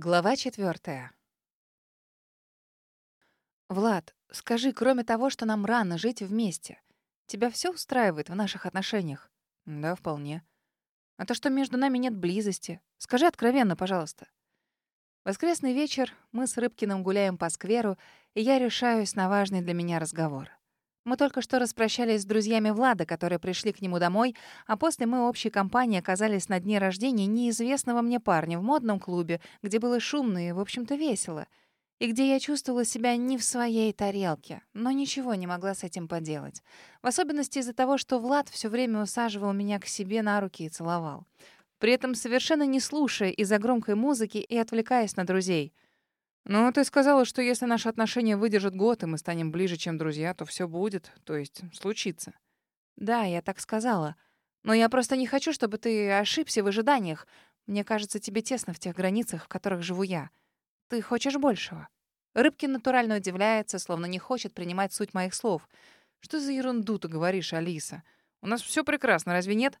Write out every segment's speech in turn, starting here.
Глава четвертая. Влад, скажи, кроме того, что нам рано жить вместе, тебя все устраивает в наших отношениях? Да, вполне. А то, что между нами нет близости, скажи откровенно, пожалуйста. Воскресный вечер, мы с Рыбкиным гуляем по скверу, и я решаюсь на важный для меня разговор. Мы только что распрощались с друзьями Влада, которые пришли к нему домой, а после мы общей компанией оказались на дне рождения неизвестного мне парня в модном клубе, где было шумно и, в общем-то, весело. И где я чувствовала себя не в своей тарелке, но ничего не могла с этим поделать. В особенности из-за того, что Влад все время усаживал меня к себе на руки и целовал. При этом совершенно не слушая из-за громкой музыки и отвлекаясь на друзей — «Ну, ты сказала, что если наши отношения выдержат год, и мы станем ближе, чем друзья, то все будет, то есть случится». «Да, я так сказала. Но я просто не хочу, чтобы ты ошибся в ожиданиях. Мне кажется, тебе тесно в тех границах, в которых живу я. Ты хочешь большего». Рыбкин натурально удивляется, словно не хочет принимать суть моих слов. «Что за ерунду ты говоришь, Алиса? У нас все прекрасно, разве нет?»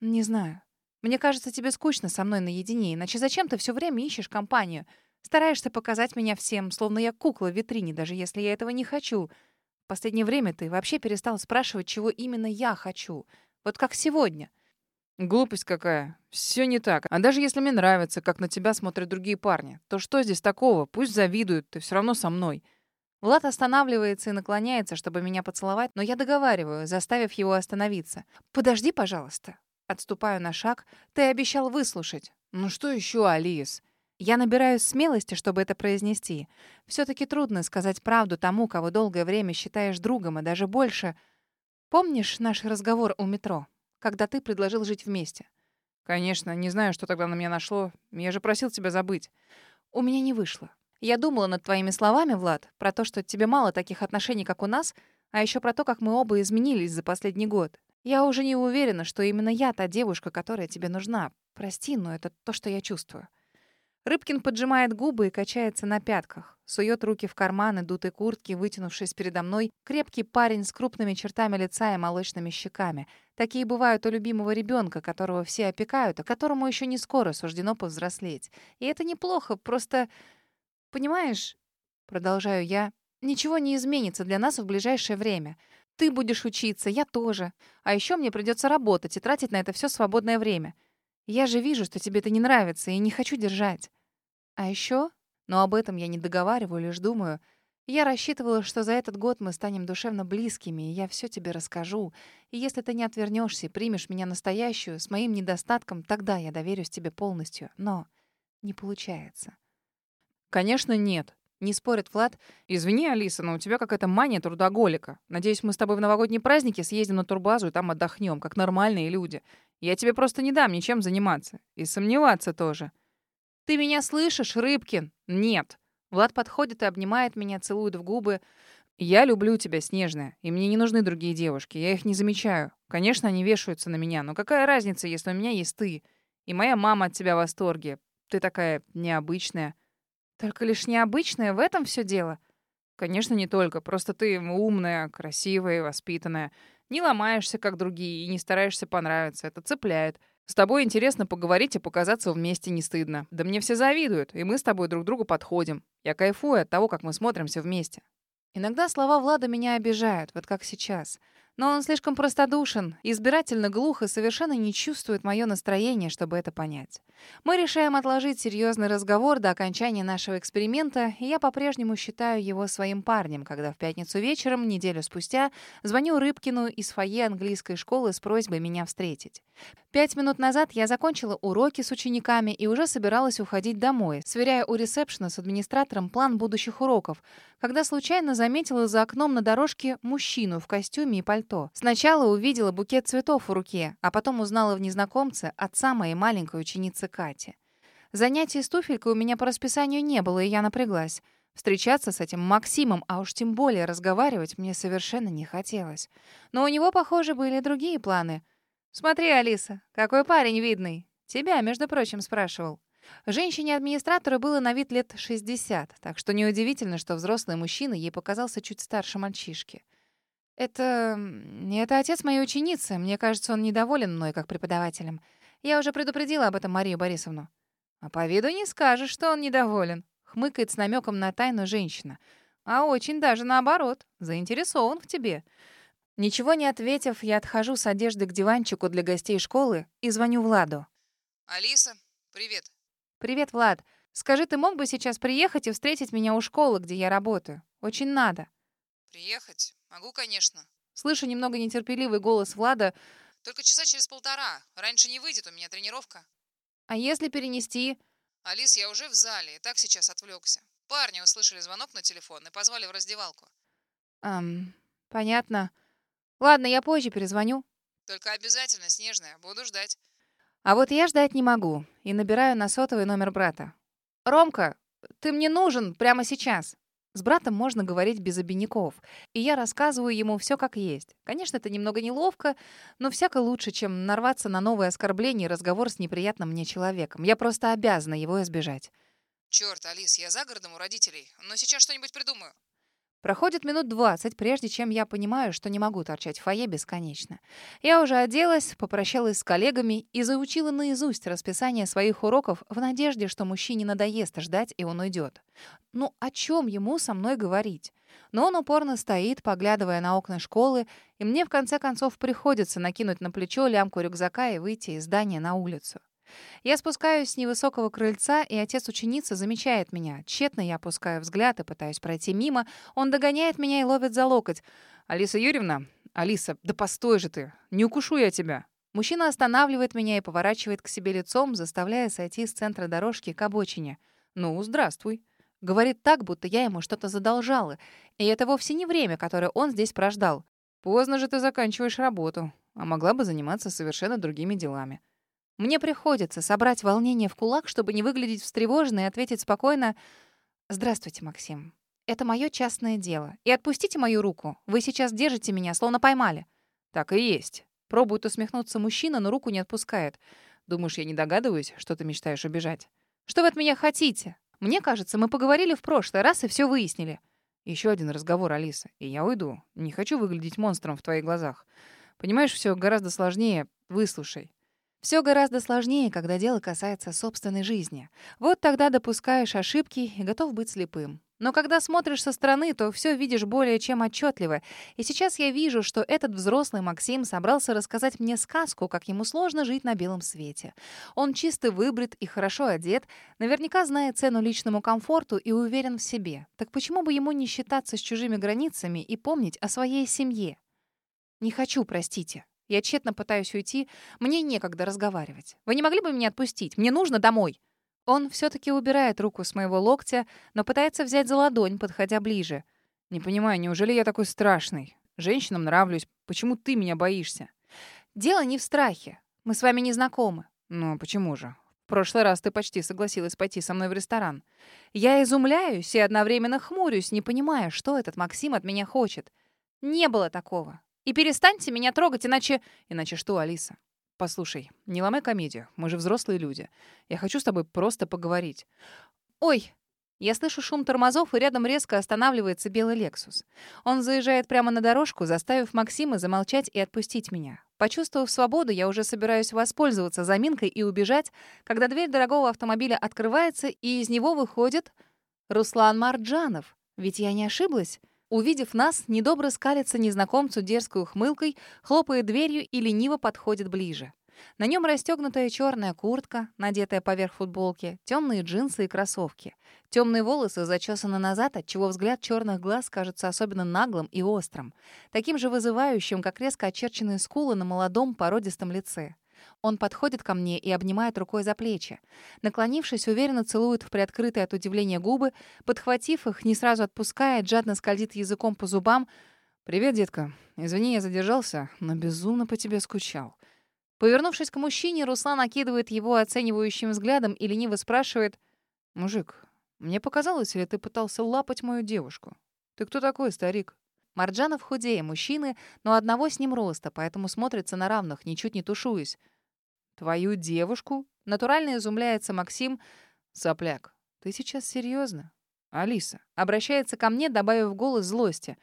«Не знаю. Мне кажется, тебе скучно со мной наедине, иначе зачем ты все время ищешь компанию?» Стараешься показать меня всем, словно я кукла в витрине, даже если я этого не хочу. В последнее время ты вообще перестал спрашивать, чего именно я хочу. Вот как сегодня. Глупость какая. Все не так. А даже если мне нравится, как на тебя смотрят другие парни, то что здесь такого? Пусть завидуют, ты все равно со мной. Влад останавливается и наклоняется, чтобы меня поцеловать, но я договариваю, заставив его остановиться. «Подожди, пожалуйста». Отступаю на шаг. Ты обещал выслушать. «Ну что еще, Алис?» Я набираюсь смелости, чтобы это произнести. все таки трудно сказать правду тому, кого долгое время считаешь другом, и даже больше. Помнишь наш разговор у метро, когда ты предложил жить вместе? Конечно, не знаю, что тогда на меня нашло. Я же просил тебя забыть. У меня не вышло. Я думала над твоими словами, Влад, про то, что тебе мало таких отношений, как у нас, а еще про то, как мы оба изменились за последний год. Я уже не уверена, что именно я та девушка, которая тебе нужна. Прости, но это то, что я чувствую. Рыбкин поджимает губы и качается на пятках. Сует руки в карманы дутой куртки, вытянувшись передо мной. Крепкий парень с крупными чертами лица и молочными щеками. Такие бывают у любимого ребенка, которого все опекают, а которому еще не скоро суждено повзрослеть. И это неплохо, просто... Понимаешь, продолжаю я, ничего не изменится для нас в ближайшее время. Ты будешь учиться, я тоже. А еще мне придется работать и тратить на это все свободное время. Я же вижу, что тебе это не нравится, и не хочу держать. А еще, но об этом я не договариваю, лишь думаю, я рассчитывала, что за этот год мы станем душевно близкими, и я все тебе расскажу. И если ты не отвернешься и примешь меня настоящую, с моим недостатком, тогда я доверюсь тебе полностью. Но не получается. Конечно, нет. Не спорит Влад. Извини, Алиса, но у тебя какая-то мания трудоголика. Надеюсь, мы с тобой в новогодние праздники съездим на турбазу и там отдохнем, как нормальные люди. Я тебе просто не дам ничем заниматься. И сомневаться тоже. «Ты меня слышишь, Рыбкин?» «Нет». Влад подходит и обнимает меня, целует в губы. «Я люблю тебя, Снежная, и мне не нужны другие девушки. Я их не замечаю. Конечно, они вешаются на меня, но какая разница, если у меня есть ты? И моя мама от тебя в восторге. Ты такая необычная». «Только лишь необычная, в этом все дело?» «Конечно, не только. Просто ты умная, красивая, воспитанная. Не ломаешься, как другие, и не стараешься понравиться. Это цепляет. С тобой интересно поговорить и показаться вместе не стыдно. Да мне все завидуют, и мы с тобой друг другу подходим. Я кайфую от того, как мы смотримся вместе. Иногда слова Влада меня обижают, вот как сейчас. Но он слишком простодушен, избирательно глух и совершенно не чувствует мое настроение, чтобы это понять. Мы решаем отложить серьезный разговор до окончания нашего эксперимента, и я по-прежнему считаю его своим парнем, когда в пятницу вечером, неделю спустя, звоню Рыбкину из фойе английской школы с просьбой меня встретить. Пять минут назад я закончила уроки с учениками и уже собиралась уходить домой, сверяя у ресепшена с администратором план будущих уроков, когда случайно заметила за окном на дорожке мужчину в костюме и пальто. Сначала увидела букет цветов в руке, а потом узнала в незнакомце отца моей маленькой ученицы Кати. Занятий с туфелькой у меня по расписанию не было, и я напряглась. Встречаться с этим Максимом, а уж тем более разговаривать, мне совершенно не хотелось. Но у него, похоже, были другие планы — «Смотри, Алиса, какой парень видный. Тебя, между прочим, спрашивал». Женщине-администратору было на вид лет 60, так что неудивительно, что взрослый мужчина ей показался чуть старше мальчишки. «Это... это отец моей ученицы. Мне кажется, он недоволен мной как преподавателем. Я уже предупредила об этом Марию Борисовну». А по виду не скажешь, что он недоволен. Хмыкает с намеком на тайну женщина. А очень даже наоборот, заинтересован в тебе. Ничего не ответив, я отхожу с одежды к диванчику для гостей школы и звоню Владу. «Алиса, привет». «Привет, Влад. Скажи, ты мог бы сейчас приехать и встретить меня у школы, где я работаю? Очень надо». «Приехать? Могу, конечно». Слышу немного нетерпеливый голос Влада. «Только часа через полтора. Раньше не выйдет, у меня тренировка». «А если перенести?» «Алис, я уже в зале, и так сейчас отвлекся. Парни услышали звонок на телефон и позвали в раздевалку». «Эм, понятно. Ладно, я позже перезвоню». «Только обязательно, Снежная, буду ждать». А вот я ждать не могу и набираю на сотовый номер брата. «Ромка, ты мне нужен прямо сейчас». С братом можно говорить без обиняков, и я рассказываю ему все как есть. Конечно, это немного неловко, но всяко лучше, чем нарваться на новое оскорбление и разговор с неприятным мне человеком. Я просто обязана его избежать. Черт, Алис, я за городом у родителей, но сейчас что-нибудь придумаю. Проходит минут двадцать, прежде чем я понимаю, что не могу торчать в фойе бесконечно. Я уже оделась, попрощалась с коллегами и заучила наизусть расписание своих уроков в надежде, что мужчине надоест ждать, и он уйдет. Ну, о чем ему со мной говорить? Но он упорно стоит, поглядывая на окна школы, и мне в конце концов приходится накинуть на плечо лямку рюкзака и выйти из здания на улицу. Я спускаюсь с невысокого крыльца, и отец ученицы замечает меня. Тщетно я опускаю взгляд и пытаюсь пройти мимо. Он догоняет меня и ловит за локоть. «Алиса Юрьевна? Алиса, да постой же ты! Не укушу я тебя!» Мужчина останавливает меня и поворачивает к себе лицом, заставляя сойти с центра дорожки к обочине. «Ну, здравствуй!» Говорит так, будто я ему что-то задолжала. И это вовсе не время, которое он здесь прождал. «Поздно же ты заканчиваешь работу, а могла бы заниматься совершенно другими делами». Мне приходится собрать волнение в кулак, чтобы не выглядеть встревоженной и ответить спокойно «Здравствуйте, Максим. Это мое частное дело. И отпустите мою руку. Вы сейчас держите меня, словно поймали». «Так и есть». Пробует усмехнуться мужчина, но руку не отпускает. «Думаешь, я не догадываюсь, что ты мечтаешь убежать?» «Что вы от меня хотите? Мне кажется, мы поговорили в прошлый раз и все выяснили». Еще один разговор, Алиса, и я уйду. Не хочу выглядеть монстром в твоих глазах. Понимаешь, все гораздо сложнее. Выслушай. Все гораздо сложнее, когда дело касается собственной жизни. Вот тогда допускаешь ошибки и готов быть слепым. Но когда смотришь со стороны, то все видишь более чем отчетливо. И сейчас я вижу, что этот взрослый Максим собрался рассказать мне сказку, как ему сложно жить на белом свете. Он чисто выбрит и хорошо одет, наверняка знает цену личному комфорту и уверен в себе. Так почему бы ему не считаться с чужими границами и помнить о своей семье? Не хочу, простите. Я тщетно пытаюсь уйти. Мне некогда разговаривать. Вы не могли бы меня отпустить? Мне нужно домой. Он все-таки убирает руку с моего локтя, но пытается взять за ладонь, подходя ближе. Не понимаю, неужели я такой страшный? Женщинам нравлюсь. Почему ты меня боишься? Дело не в страхе. Мы с вами не знакомы. Ну, почему же? В прошлый раз ты почти согласилась пойти со мной в ресторан. Я изумляюсь и одновременно хмурюсь, не понимая, что этот Максим от меня хочет. Не было такого. И перестаньте меня трогать, иначе... Иначе что, Алиса? Послушай, не ломай комедию. Мы же взрослые люди. Я хочу с тобой просто поговорить. Ой, я слышу шум тормозов, и рядом резко останавливается белый «Лексус». Он заезжает прямо на дорожку, заставив Максима замолчать и отпустить меня. Почувствовав свободу, я уже собираюсь воспользоваться заминкой и убежать, когда дверь дорогого автомобиля открывается, и из него выходит Руслан Марджанов. Ведь я не ошиблась. Увидев нас, недобро скалится незнакомцу дерзкой ухмылкой, хлопает дверью и лениво подходит ближе. На нем расстегнутая черная куртка, надетая поверх футболки, темные джинсы и кроссовки. Темные волосы зачесаны назад, отчего взгляд черных глаз кажется особенно наглым и острым, таким же вызывающим, как резко очерченные скулы на молодом породистом лице. Он подходит ко мне и обнимает рукой за плечи. Наклонившись, уверенно целует в приоткрытые от удивления губы, подхватив их, не сразу отпускает, жадно скользит языком по зубам. «Привет, детка. Извини, я задержался, но безумно по тебе скучал». Повернувшись к мужчине, Руслан окидывает его оценивающим взглядом и лениво спрашивает. «Мужик, мне показалось, или ты пытался лапать мою девушку? Ты кто такой, старик?» Марджанов худее мужчины, но одного с ним роста, поэтому смотрится на равных, ничуть не тушуясь. «Твою девушку?» — натурально изумляется Максим. «Сопляк, ты сейчас серьезно? Алиса обращается ко мне, добавив голос злости.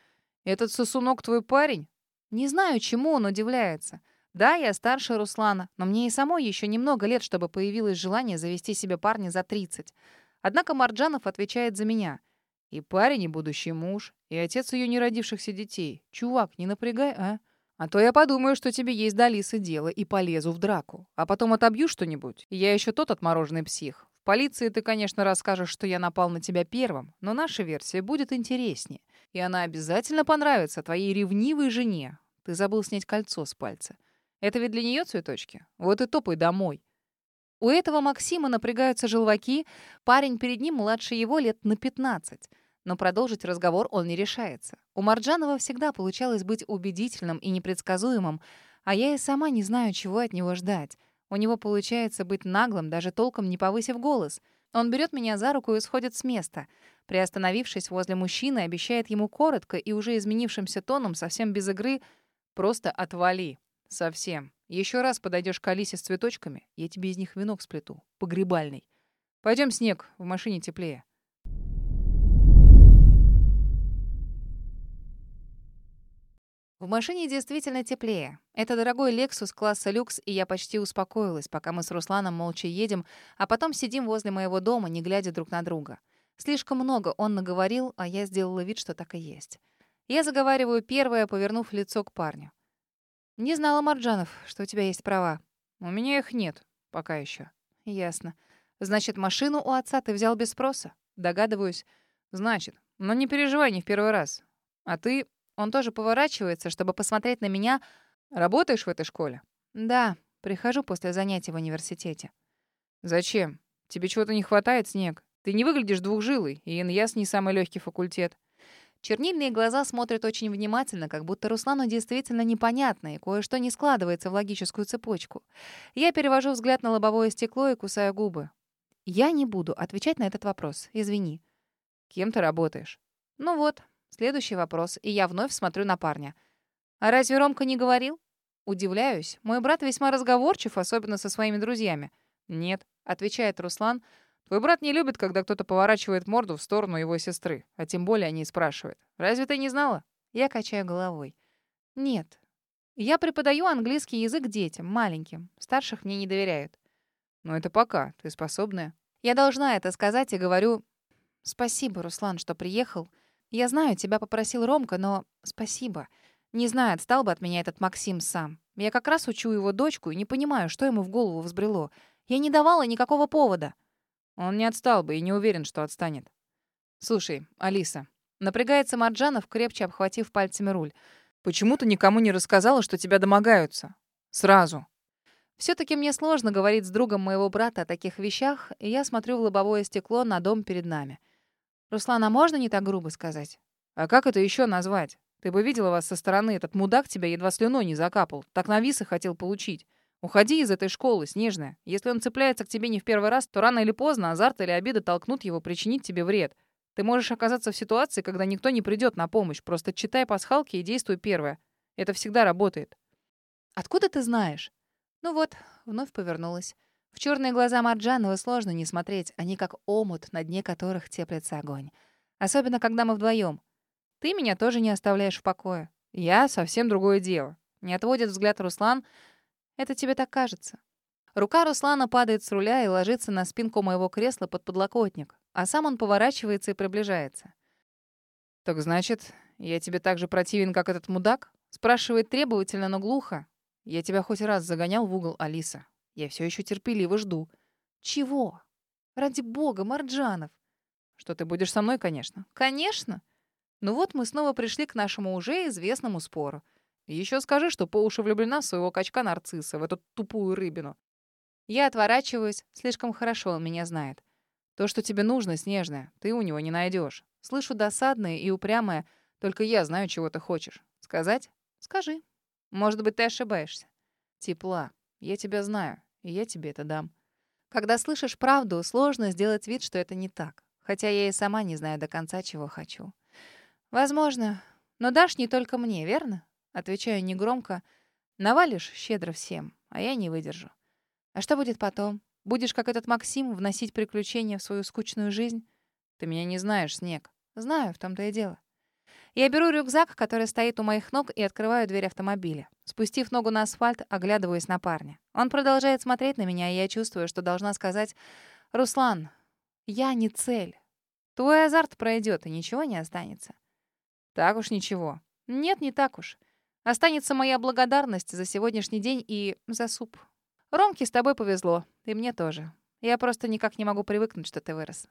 «Этот сосунок твой парень?» Не знаю, чему он удивляется. Да, я старше Руслана, но мне и самой еще немного лет, чтобы появилось желание завести себе парня за 30. Однако Марджанов отвечает за меня. И парень, и будущий муж, и отец ее неродившихся детей. Чувак, не напрягай, а? А то я подумаю, что тебе есть до Алисы дело, и полезу в драку. А потом отобью что-нибудь. Я еще тот отмороженный псих. В полиции ты, конечно, расскажешь, что я напал на тебя первым, но наша версия будет интереснее. И она обязательно понравится твоей ревнивой жене. Ты забыл снять кольцо с пальца. Это ведь для нее цветочки? Вот и топай домой. У этого Максима напрягаются желваки. Парень перед ним младше его лет на 15. Но продолжить разговор он не решается. У Марджанова всегда получалось быть убедительным и непредсказуемым, а я и сама не знаю, чего от него ждать. У него получается быть наглым, даже толком не повысив голос. Он берет меня за руку и сходит с места. Приостановившись возле мужчины, обещает ему коротко и уже изменившимся тоном, совсем без игры, «Просто отвали». Совсем. Еще раз подойдешь к Алисе с цветочками, я тебе из них венок сплету. Погребальный. Пойдем, Снег, в машине теплее. В машине действительно теплее. Это дорогой Lexus класса люкс, и я почти успокоилась, пока мы с Русланом молча едем, а потом сидим возле моего дома, не глядя друг на друга. Слишком много он наговорил, а я сделала вид, что так и есть. Я заговариваю первое, повернув лицо к парню. «Не знала, Марджанов, что у тебя есть права». «У меня их нет. Пока еще». «Ясно. Значит, машину у отца ты взял без спроса?» «Догадываюсь». «Значит. Но не переживай, не в первый раз. А ты...» Он тоже поворачивается, чтобы посмотреть на меня. «Работаешь в этой школе?» «Да. Прихожу после занятий в университете». «Зачем? Тебе чего-то не хватает, Снег? Ты не выглядишь двухжилый, и ИНЯС не самый легкий факультет». Чернильные глаза смотрят очень внимательно, как будто Руслану действительно непонятно, и кое-что не складывается в логическую цепочку. Я перевожу взгляд на лобовое стекло и кусаю губы. Я не буду отвечать на этот вопрос, извини. Кем ты работаешь? Ну вот, следующий вопрос, и я вновь смотрю на парня. А разве Ромка не говорил? Удивляюсь. Мой брат весьма разговорчив, особенно со своими друзьями. Нет, отвечает Руслан, — Твой брат не любит, когда кто-то поворачивает морду в сторону его сестры, а тем более они спрашивают. Разве ты не знала? Я качаю головой. Нет. Я преподаю английский язык детям, маленьким. Старших мне не доверяют. Но это пока. Ты способная. Я должна это сказать и говорю... Спасибо, Руслан, что приехал. Я знаю, тебя попросил Ромка, но спасибо. Не знаю, отстал бы от меня этот Максим сам. Я как раз учу его дочку и не понимаю, что ему в голову взбрело. Я не давала никакого повода. Он не отстал бы и не уверен, что отстанет. Слушай, Алиса, напрягается Марджанов, крепче обхватив пальцами руль. Почему ты никому не рассказала, что тебя домогаются? Сразу. Все-таки мне сложно говорить с другом моего брата о таких вещах, и я смотрю в лобовое стекло на дом перед нами. Руслан, а можно не так грубо сказать? А как это еще назвать? Ты бы видела вас со стороны, этот мудак тебя едва слюной не закапал. Так навис и хотел получить. Уходи из этой школы, Снежная. Если он цепляется к тебе не в первый раз, то рано или поздно азарт или обида толкнут его причинить тебе вред. Ты можешь оказаться в ситуации, когда никто не придет на помощь. Просто читай пасхалки и действуй первое. Это всегда работает. Откуда ты знаешь? Ну вот, вновь повернулась. В черные глаза Марджанова сложно не смотреть. Они как омут, на дне которых теплится огонь. Особенно, когда мы вдвоем. Ты меня тоже не оставляешь в покое. Я совсем другое дело. Не отводит взгляд Руслан, это тебе так кажется. Рука Руслана падает с руля и ложится на спинку моего кресла под подлокотник, а сам он поворачивается и приближается. «Так значит, я тебе так же противен, как этот мудак?» Спрашивает требовательно, но глухо. «Я тебя хоть раз загонял в угол, Алиса. Я все еще терпеливо жду». «Чего? Ради бога, Марджанов!» «Что ты будешь со мной, конечно?» «Конечно!» Ну вот мы снова пришли к нашему уже известному спору. Еще скажи, что по уши влюблена в своего качка нарцисса, в эту тупую рыбину. Я отворачиваюсь, слишком хорошо он меня знает. То, что тебе нужно, Снежная, ты у него не найдешь. Слышу досадное и упрямое, только я знаю, чего ты хочешь. Сказать? Скажи. Может быть, ты ошибаешься. Тепла. Я тебя знаю, и я тебе это дам. Когда слышишь правду, сложно сделать вид, что это не так. Хотя я и сама не знаю до конца, чего хочу. Возможно. Но дашь не только мне, верно? Отвечаю негромко. Навалишь щедро всем, а я не выдержу. А что будет потом? Будешь, как этот Максим, вносить приключения в свою скучную жизнь? Ты меня не знаешь, Снег. Знаю, в том-то и дело. Я беру рюкзак, который стоит у моих ног, и открываю дверь автомобиля. Спустив ногу на асфальт, оглядываюсь на парня. Он продолжает смотреть на меня, и я чувствую, что должна сказать «Руслан, я не цель. Твой азарт пройдет, и ничего не останется». «Так уж ничего». «Нет, не так уж. Останется моя благодарность за сегодняшний день и за суп. Ромке с тобой повезло, и мне тоже. Я просто никак не могу привыкнуть, что ты вырос.